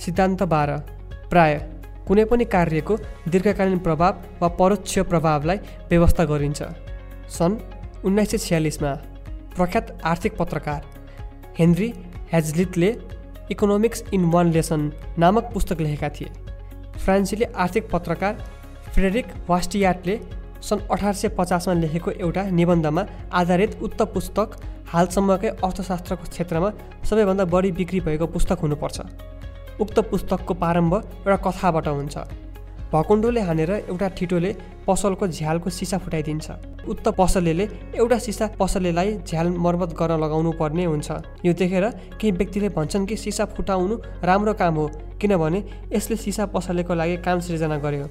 सिद्धान्त बाह्र। प्राय कुनै पनि कार्यको दीर्घकालीन प्रभाव वा परोक्ष प्रभावलाई व्यवस्था गरिन्छ। सन् उन्नाइस सय छ्यालिसमा प्रख्यात आर्थिक पत्रकार Henry Hazlitt economics in one lesson नामक पुस्तक लेखेका थिए। फ्रान्सिले आर्थिक पत्रकार फ्रेडरिक वास्टियाटले सन् अठार सय पचासमा लेखेको एउटा निबन्धमा आधारित उक्त पुस्तक हालसम्मकै अर्थशास्त्रको क्षेत्रमा सबैभन्दा बढी बिक्री भएको पुस्तक हुनुपर्छ। उक्त पुस्तकको प्रारम्भ एउटा कथाबाट हुन्छ। भकुण्डोले हानेर एउटा ठिटोले पसलको झ्यालको सिसा फुटाइदिन्छ। उक्त पसलेले एउटा सिसा पसलेलाई झ्याल मर्मत गर्न लगाउनु पर्ने हुन्छ। यो देखेर केही व्यक्तिले भन्छन् कि सिसा फुटाउनु राम्रो काम हो किनभने यसले सिसा पसलेको लागि काम सृजना गर्यो।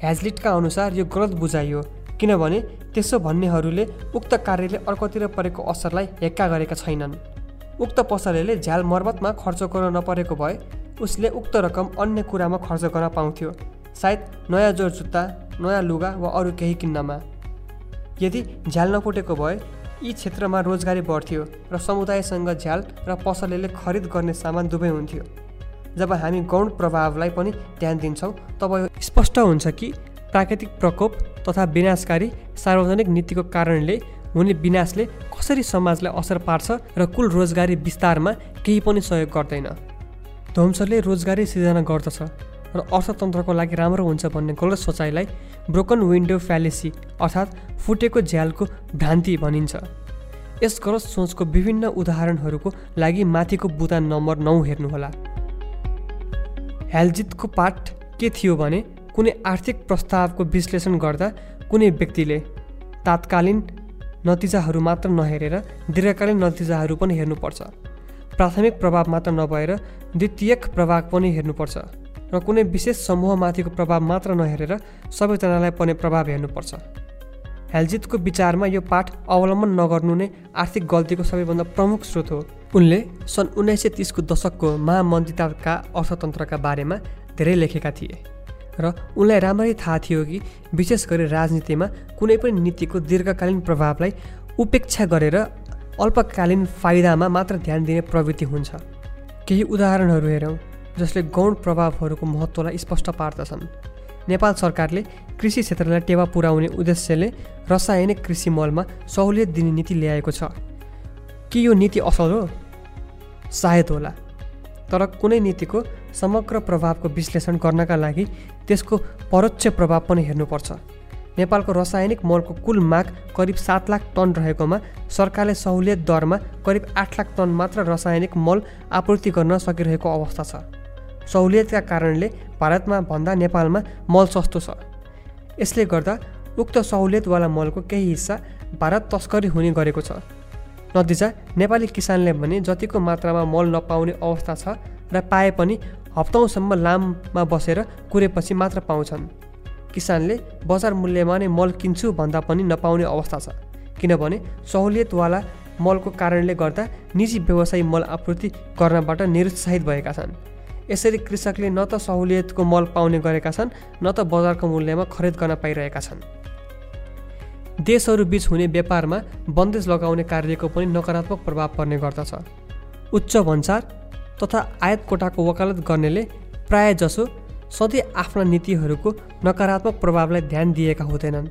ह्याजलिटका अनुसार यो गलत बुझाइयो किनभने त्यसो भन्नेहरूले उक्त कार्यले अर्कोतिर परेको असरलाई हेक्का गरेका छैनन्। उक्त पसलेले झ्याल मर्मतमा खर्च गर्न नपरेको भए उसले उक्त रकम अन्य कुरामा खर्च गर्न पाउँथ्यो। सायद नयाँ जोर जुत्ता नयाँ लुगा वा अरू केही किन्नमा। यदि झ्याल नफुटेको भए यी क्षेत्रमा रोजगारी बढ्थ्यो र समुदायसँग झ्याल र पसलेले खरिद गर्ने सामान दुवै हुन्थ्यो। जब हामी गौण प्रभावलाई पनि ध्यान दिन्छौँ तब यो स्पष्ट हुन्छ कि प्राकृतिक प्रकोप तथा विनाशकारी सार्वजनिक नीतिको कारणले हुने विनाशले कसरी समाजलाई असर पार्छ र कुल रोजगारी विस्तारमा केही पनि सहयोग गर्दैन। ध्वंसले रोजगारी सिर्जना गर्दछ र अर्थतन्त्रको लागि राम्रो हुन्छ भन्ने गलत सोचाइलाई ब्रोकन विन्डो फ्यालेसी अर्थात् फुटेको झ्यालको भ्रान्ति भनिन्छ। यस गलत सोचको विभिन्न उदाहरणहरूको लागि माथिको बुदा नम्बर नौ हेर्नुहोला। ह्यालजितको पाठ के थियो भने कुनै आर्थिक प्रस्तावको विश्लेषण गर्दा कुनै व्यक्तिले तात्कालीन नतिजाहरू मात्र नहेरेर दीर्घकालीन नतिजाहरू पनि हेर्नुपर्छ। प्राथमिक प्रभाव मात्र नभएर द्वितीयक प्रभाव पनि हेर्नुपर्छ र कुनै विशेष समूहमाथिको प्रभाव मात्र नहेरेर सबैजनालाई पर्ने प्रभाव हेर्नुपर्छ। हेलजितको विचारमा यो पाठ अवलम्बन नगर्नु नै आर्थिक गल्तीको सबैभन्दा प्रमुख स्रोत हो। उनले सन् उन्नाइस सय तिसको दशकको महामन्त्रिताका अर्थतन्त्रका बारेमा धेरै लेखेका थिए र उनलाई राम्ररी थाहा थियो कि विशेष गरी राजनीतिमा कुनै पनि नीतिको दीर्घकालीन प्रभावलाई उपेक्षा गरेर अल्पकालीन फाइदामा मात्र ध्यान दिने प्रवृत्ति हुन्छ। केही उदाहरणहरू हेरौँ जसले गौण प्रभावहरूको महत्त्वलाई स्पष्ट पार्दछन्। नेपाल सरकारले कृषि क्षेत्रलाई टेवा पुर्याउने उद्देश्यले रसायनिक कृषि मलमा सहुलियत दिने नीति ल्याएको छ। के यो नीति असल हो? सायद होला। तर कुनै नीतिको समग्र प्रभावको विश्लेषण गर्नका लागि त्यसको परोक्ष प्रभाव पनि हेर्नुपर्छ। नेपालको रसायनिक मलको कुल माग करिब सात लाख टन रहेकोमा सरकारले सहुलियत दरमा करिब आठ लाख टन मात्र रसायनिक मल आपूर्ति गर्न सकिरहेको अवस्था छ। सहुलियतका कारणले भारतमा भन्दा नेपालमा मल सस्तो छ। यसले गर्दा उक्त सहुलियतवाला मलको केही हिस्सा भारत तस्करी हुने गरेको छ। नतिजा नेपाली किसानले भने जतिको मात्रामा मल नपाउने अवस्था छ र पाए पनि हप्तौँसम्म लाममा बसेर कुरेपछि मात्र पाउँछन्। किसानले बजार मूल्यमा नै मल किन्छु भन्दा पनि नपाउने अवस्था छ। किनभने सहुलियतवाला मलको कारणले गर्दा निजी व्यवसायी मल आपूर्ति गर्नबाट निरुत्साहित भएका छन्। यसरी कृषकले न त सहुलियतको मल पाउने गरेका छन् न त बजारको मूल्यमा खरिद गर्न पाइरहेका छन्। देशहरू बिच हुने व्यापारमा बन्देज लगाउने कार्यको पनि नकारात्मक प्रभाव पर्ने गर्दछ। उच्च भन्सार तथा आयात कोटाको वकालत गर्नेले प्राय जसो सधैँ आफ्ना नीतिहरूको नकारात्मक प्रभावलाई ध्यान दिएका हुँदैनन्।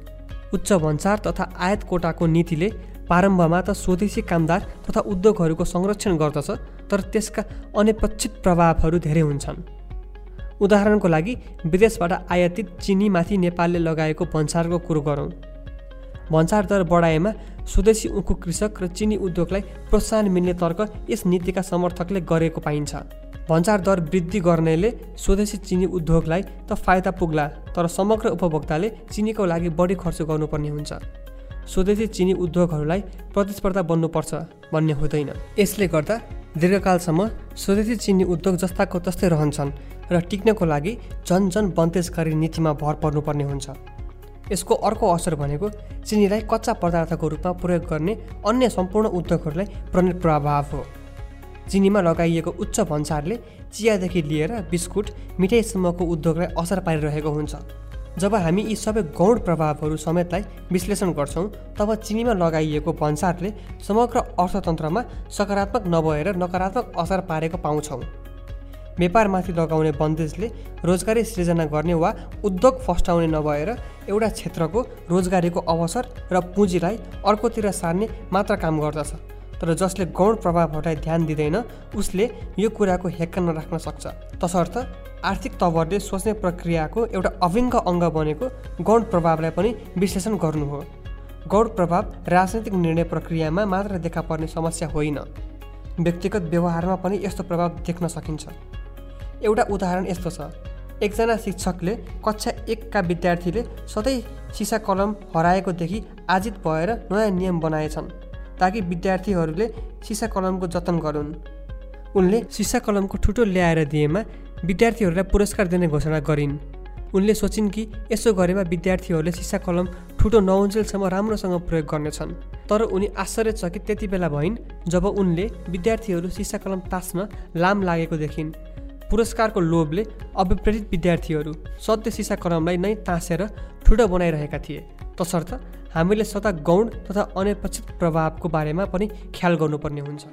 उच्च भन्सार तथा आयात कोटाको नीतिले प्रारम्भमा त स्वदेशी कामदार तथा उद्योगहरूको संरक्षण गर्दछ तर त्यसका अनपेक्षित प्रभावहरू धेरै हुन्छन्। उदाहरणको लागि विदेशबाट आयातित चिनीमाथि नेपालले लगाएको भन्सारको कुरो गरौँ। भन्सार दर बढाएमा स्वदेशी उखु कृषक र चिनी उद्योगलाई प्रोत्साहन मिल्ने तर्क यस नीतिका समर्थकले गरेको पाइन्छ। भन्सार दर वृद्धि गर्नेले स्वदेशी चिनी उद्योगलाई त फाइदा पुग्ला तर समग्र उपभोक्ताले चिनीको लागि बढी खर्च गर्नुपर्ने हुन्छ। स्वदेशी चिनी उद्योगहरूलाई प्रतिस्पर्धा बन्नुपर्छ भन्ने हुँदैन। यसले गर्दा दीर्घकालसम्म स्वदेशी चिनी उद्योग जस्ताको तस्तै रहन्छन् र टिक्नको लागि झन झन बन्तेजकारी नीतिमा भर पर्नुपर्ने हुन्छ। यसको अर्को असर भनेको चिनीलाई कच्चा पदार्थको रूपमा प्रयोग गर्ने अन्य सम्पूर्ण उद्योगहरूलाई पर्ने प्रभाव हो। चिनीमा लगाइएको उच्च भन्सारले चियादेखि लिएर बिस्कुट मिठाईसम्मको उद्योगलाई असर पारिरहेको हुन्छ। जब हामी यी सबै गौण प्रभावहरू समेतलाई विश्लेषण गर्छौँ तब चिनीमा लगाइएको भन्सारले समग्र अर्थतन्त्रमा सकारात्मक नभएर नकारात्मक असर पारेको पाउँछौँ। व्यापारमाथि लगाउने बन्देजले रोजगारी सृजना गर्ने वा उद्योग फस्टाउने नभएर एउटा क्षेत्रको रोजगारीको अवसर र पुँजीलाई अर्कोतिर सार्ने मात्र काम गर्दछ। तर जसले गौण प्रभावहरूलाई ध्यान दिँदैन उसले यो कुराको हेक्का नराख्न सक्छ। तसर्थ आर्थिक तवरले सोच्ने प्रक्रियाको एउटा अभिङ्ग अङ्ग बनेको गौण प्रभावलाई पनि विश्लेषण गर्नु हो। गौण प्रभाव राजनैतिक निर्णय प्रक्रियामा मात्र देखा पर्ने समस्या होइन। व्यक्तिगत व्यवहारमा पनि यस्तो प्रभाव देख्न सकिन्छ। एउटा उदाहरण यस्तो छ। एकजना शिक्षकले कक्षा एकका विद्यार्थीले सधैँ सिसा कलम हराएकोदेखि आजित भएर नयाँ नियम बनाएछन्। ताकि विद्यार्थीहरूले सिसा कलमको जतन गरून्। उनले सिसा कलमको ठुटो ल्याएर दिएमा विद्यार्थीहरूलाई पुरस्कार दिने घोषणा गरिन्। उनले सोचिन् कि यसो गरेमा विद्यार्थीहरूले सिसा कलम ठुटो नहुन्जेलसम्म राम्रोसँग प्रयोग गर्नेछन्। तर उनी आश्चर्यचकित त्यति बेला भइन् जब उनले विद्यार्थीहरू सिसा कलम तास्न लाम लागेको देखिन्। पुरस्कारको लोभले अभिप्रेरित विद्यार्थीहरू सत्य सिसा कलमलाई नै तासेर ठुलो बनाइरहेका थिए। तसर्थ हामीले सदा गौण तथा अनपेक्षित प्रभावको बारेमा पनि ख्याल गर्नुपर्ने हुन्छ।